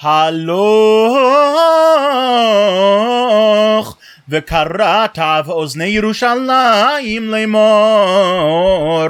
הלוך וקראת באוזני ירושלים לאמור.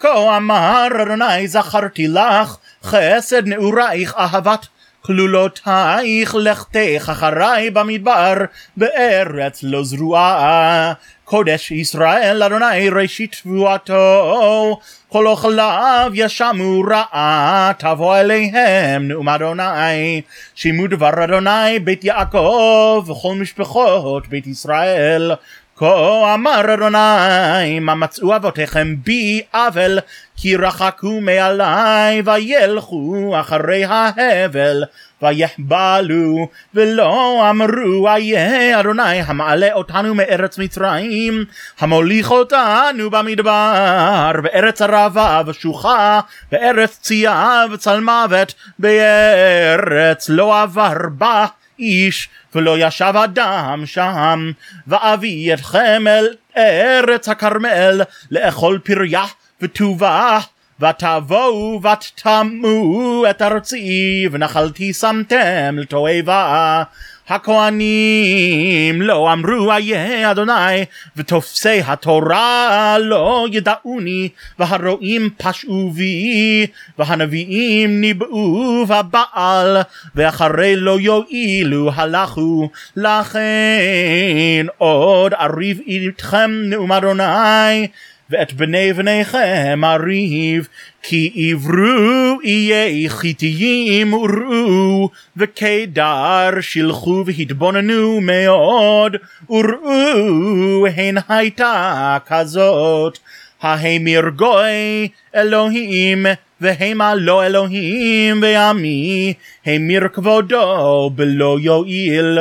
כה אמר אדוני זכרתי לך חסד נעורייך אהבת כלולותייך לכתך אחריי במדבר בארץ לא זרועה קודש ישראל אדוני ראשית תבואתו. כל אוכליו ישמו רעה תבוא אליהם נאום אדוני. שימו דבר אדוני בית יעקב וכל משפחות בית ישראל כה אמר אדוני מה מצאו אבותיכם בי עוול כי רחקו מעלי וילכו אחרי ההבל ויחבלו ולא אמרו איה אדוני המעלה אותנו מארץ מצרים המוליך אותנו במדבר בארץ ערבה ושוחה בארץ צייה וצלמוות בארץ לא עבר בה איש ולא ישב אדם שם. ואביא אתכם אל ארץ הכרמל לאכול פריה וטובה ותבואו ותטמאו את ארצי ונחלתי שמתם לתועבה הכהנים לא אמרו איה אדוני ותופסי התורה לא ידעוני והרועים פשעו בי והנביאים ניבאו בבעל ואחרי לא יועילו הלכו. לכן עוד אריב איתכם נאום אדוני ואת בני בניכם אריב כי עברו איי חיתיים וראו וקדר שילחו והתבוננו מאוד וראו הן הייתה כזאת ההמיר גוי אלוהים והמה לא אלוהים ועמי המיר כבודו בלא יועיל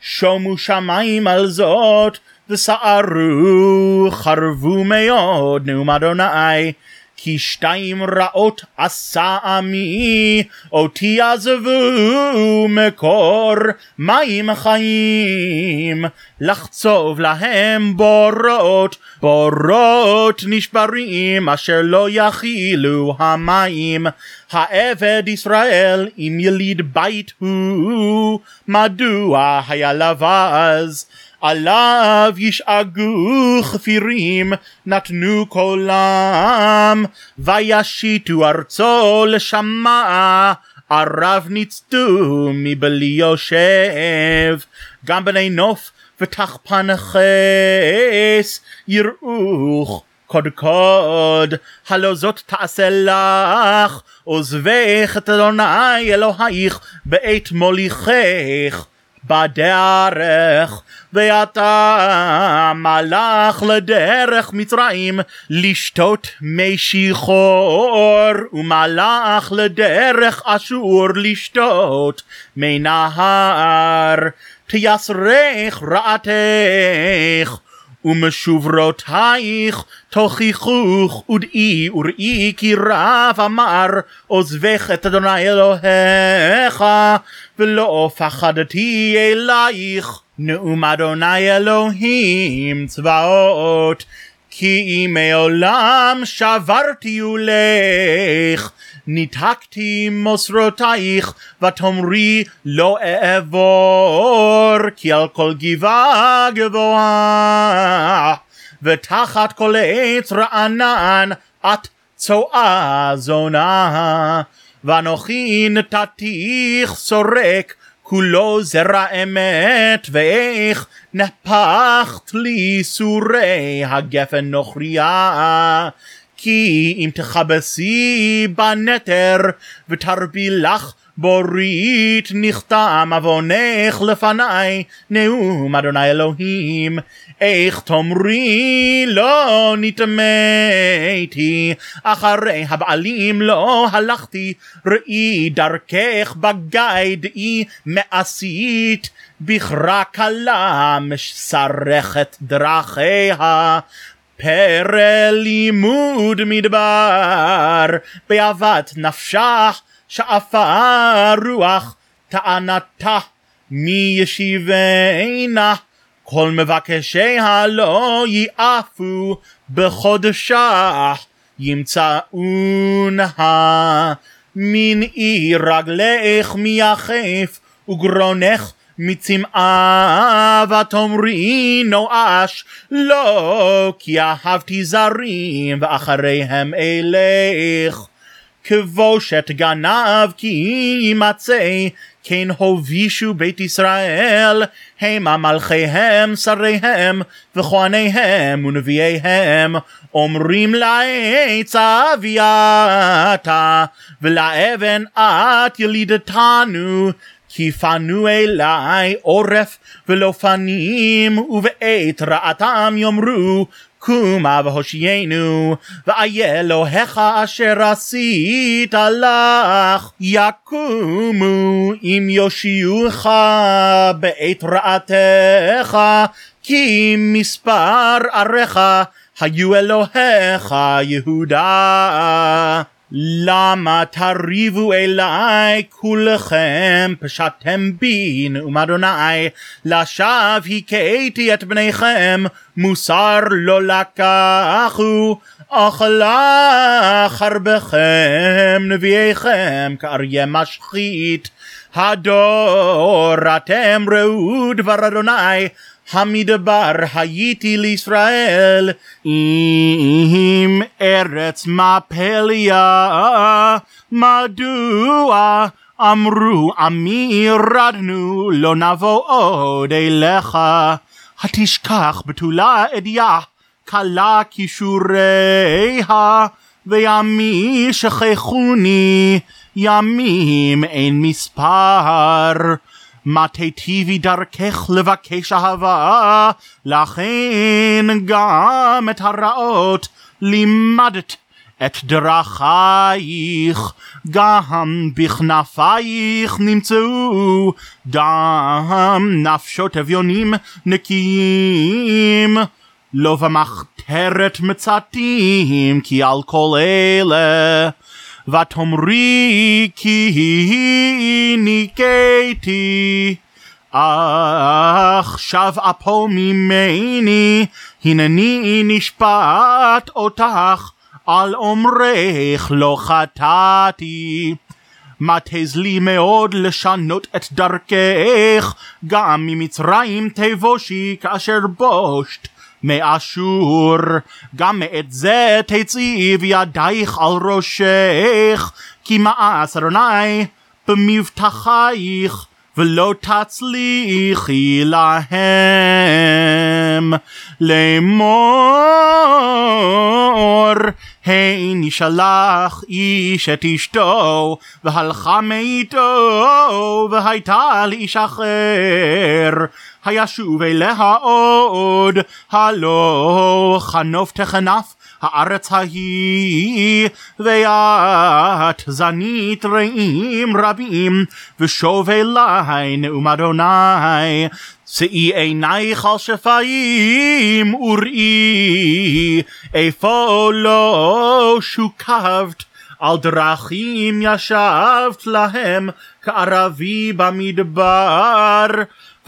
שומו שמיים על זאת וסערו חרבו מאוד נאום אדוני כי שתיים רעות עשה עמי אותי עזבו מקור מים חיים. לחצוב להם בורות בורות נשברים אשר לא יכילו המים. העבד ישראל אם יליד בית הוא מדוע היה לבז עליו ישאגו חפירים נתנו קולם וישיתו ארצו לשמה. ערב ניצתו מבלי יושב גם בני נוף ותחפן חס יראוך קודקוד הלא זאת תעשה לך עוזבך את אדוני אלוהיך בעת מוליכך בדרך ואתה מלך לדרך מצרים לשתות מי שיחור ומלך לדרך אשור לשתות מי נהר. תייסרך רעתך ומשוברותייך תוכיחוך ודאי וראי כי רב אמר עוזבך את אדוני אלוהיך ולא פחדתי אלייך נאום אדוני אלוהים צבאות כי מעולם שברתי ולך ניתקתי מוסרותייך ותאמרי לא אעבור כי על כל גבעה גבוהה ותחת כל עץ רענן את צואה זונה ואנוכי נתתיך סורק כולו זרע אמת ואיך נפחת לי סורי הגפן נוכריה. כי אם תכבסי בנטר ותרבי לך בורית נחתם עוונך לפניי נאום אדוני אלוהים איך תאמרי לא נטמאתי אחרי הבעלים לא הלכתי ראי דרכך בגיא דאי מעשית בכרה קלה משרכת דרכיה. פרא לימוד מדבר באהבת נפשה שאפה רוח טענתה מי ישיבנה כל מבקשיה לא יעפו בחודשה ימצאונה מנעי רגלך מיחף, וגרונך מצמאה, ותאמרי נואש, לא, כי אהבתי זרים, ואחריהם אלך. כבושת גנב כי יימצא, כן הובישו בית ישראל, המה מלכיהם, שריהם, וכהניהם ונביאיהם, אומרים לעץ אביתה, ולאבן את ילידתנו, כי פנו אלי עורף ולא פנים, ובעת רעתם יאמרו, קומה והושיענו, ואיה אלוהיך אשר עשית לך, יקומו אם יושיעוך בעת רעתך, כי מספר עריך היו אלוהיך יהודה. למה תריבו אליי כולכם? פשטתם בי נאום אדוני לשווא הכיתי את בניכם מוסר לא לקחו אכלה חרבכם נביאיכם כאריה משחית הדור אתם ראו דבר אדוני המדבר הייתי לישראל אם ארץ מפליה. מדוע אמרו עמי ירדנו לא נבוא עוד אליך? התשכח בתולה אדיה כלה כישוריה וימי שכחוני ימים אין מספר מה תיטיבי דרכך לבקש אהבה, לכן גם את הרעות לימדת את דרכייך, גם בכנפייך נמצאו דם נפשות אביונים נקיים. לא במחתרת מצאתים, כי על כל אלה ותאמרי כי ניקיתי. עכשיו אפו ממני, הנני נשפט אותך, על אומרך לא חטאתי. מה תזלי מאוד לשנות את דרכך, גם ממצרים תבושי כאשר בושת. מאשור, גם את זה תציב ידייך על ראשך, כי מאס אדוני במבטחייך, ולא תצליחי להם לאמור. הן שלח איש את אשתו, והלכה מאיתו, והייתה לאיש אחר. הישוב אליה עוד, הלא חנוף תחנף הארץ ההיא, ואת זנית רעים רבים, ושוב אלי נאום אדוני, שאי עינייך על שפיים וראי, איפה לא שוקבת, על דרכים ישבת להם כערבי במדבר,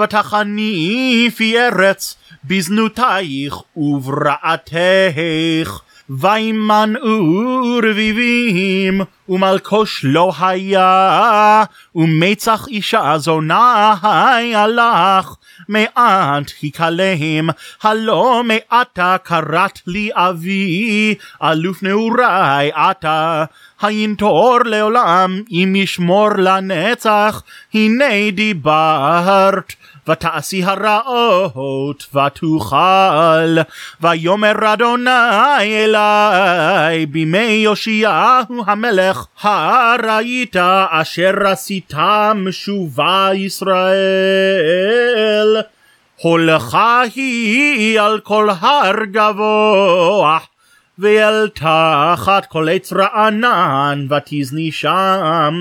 ותחניפי ארץ בזנותייך וברעתך. וימנעו רביבים, ומלקוש לא היה, ומצח אישה זונה היה לך, מעט הכלם, הלא מעתה קראת לי אבי, אלוף נעורי אתה, הינטור לעולם, אם ישמור לנצח, הנה דיברת. ותעשי הרעות ותוכל. ויאמר אדוני אלי בימי יאשיהו המלך הראית אשר עשית משובה ישראל? הולכה היא על כל הר גבוה ואל תחת כל עץ רענן ותזני שם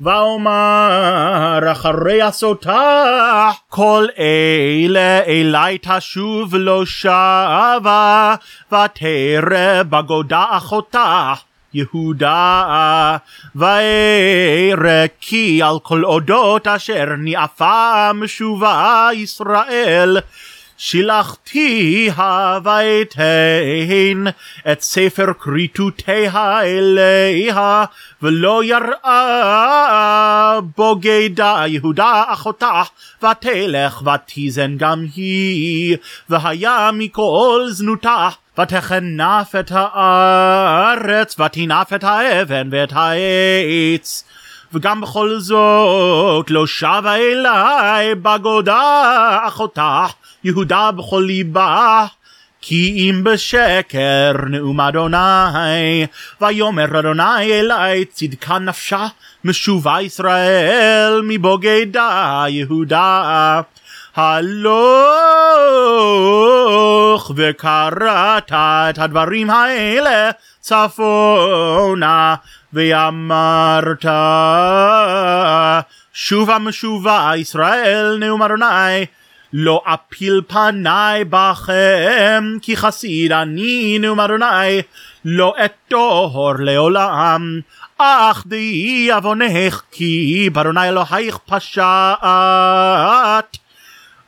ואומר אחרי עשותה כל אלה אלי תשוב לא שבה ותרא בגודה אחותה יהודה וארא כי על כל אודות אשר נאפה משובה ישראל שילחתיה ויתן את ספר כריתותיה אליה, ולא יראה בוגדה יהודה אחותה, ותלך ותיזן גם היא, והיה מכל זנותה, ותכנף את הארץ, ותנף את האבן ואת העץ. וגם בכל זאת לא שבה אליי בגודה אחותה יהודה בכל ליבה כי אם בשקר נאום אדוני ויאמר אדוני אליי צדקה נפשה משובה ישראל מבוגדה יהודה הלוך וקראת את הדברים האלה צפונה ואמרת שובה משובה ישראל נאום אדוני לא אפיל פניי בכם כי חסיד אני נאום אדוני לא אתור לעולם. אך דהי עוונך כי באדוני אלוהיך פשעת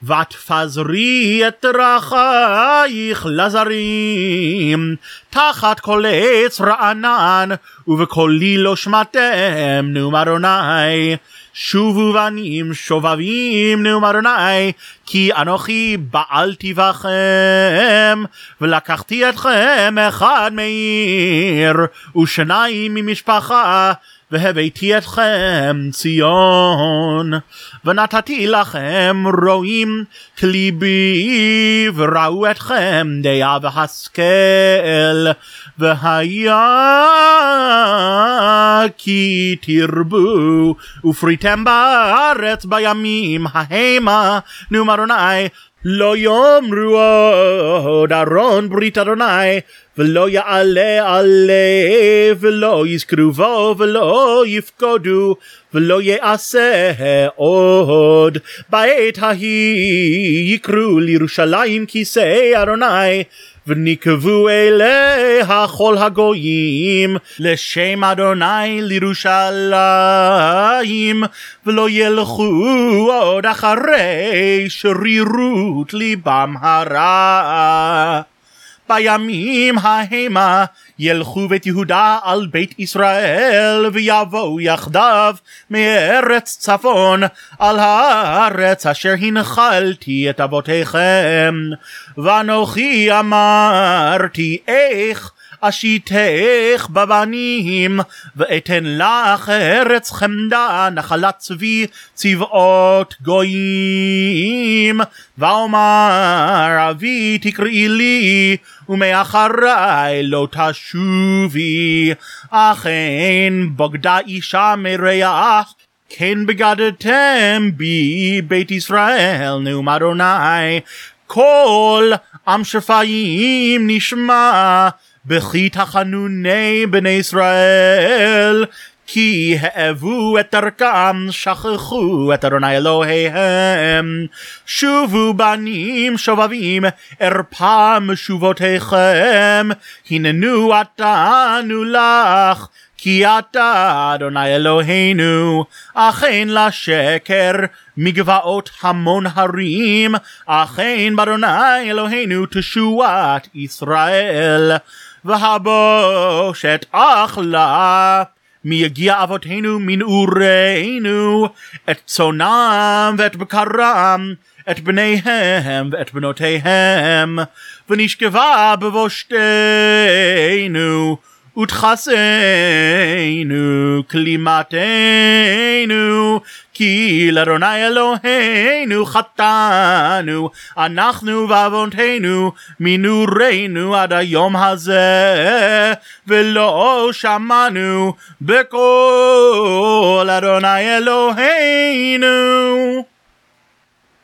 ותפזרי את דרכייך לזרים, תחת כל עץ רענן, ובקולי לא שמעתם, נאום אדוני. שובו בנים שובבים, נאום אדוני, כי אנוכי בעלתי בכם, ולקחתי אתכם אחד מעיר, ושניים ממשפחה, והבאתי אתכם ציון, ונתתי לכם רועים כליבי, וראו אתכם דעה והשכל, והיה כי תרבו, ופריתם בארץ בימים ההמה, נאום אדוני, לא יאמרו עוד ארון ברית אדוני, ולא יעלה עלה, ולא יזכרו בו, ולא יפקודו, ולא יעשה עוד. בעת ההיא יקראו לירושלים כיסא אדוני, ונקבו אליה כל הגויים לשם אדוני לירושלים ולא ילכו עוד אחרי שרירות ליבם הרע. בימים ההמה ילכו בית יהודה על בית ישראל ויבואו יחדיו מארץ צפון על הארץ אשר הנחלתי את אבותיכם. ואנוכי אמרתי איך אשיתך בבנים, ואתן לך ארץ חמדה, נחלת צבי, צבאות גויים. ואומר אבי תקראי לי, ומאחרי לא תשובי. אכן בוגדה אישה מריח, כן בגדתם בי בית ישראל, נאום אדוני. כל עם שפיים נשמע בכי תחנוני בני ישראל, כי האבו את דרכם, שכחו את אדוני אלוהיהם. שובו בנים שובבים, ארפה משובותיכם, הננו עתנו לך. כי אתה, אדוני אלוהינו, אכן לשקר מגבעות המון הרים, אכן באדוני אלוהינו תשועת ישראל. והבושת אכלה מיגיע אבותינו מנעורינו? את צונם ואת בקרם את בניהם ואת בנותיהם. ונשכבה בבושתנו ותחסנו כלימתנו כי לאדוני אלוהינו חטאנו אנחנו ועוונותינו מנעורינו עד היום הזה ולא שמענו בקול אדוני אלוהינו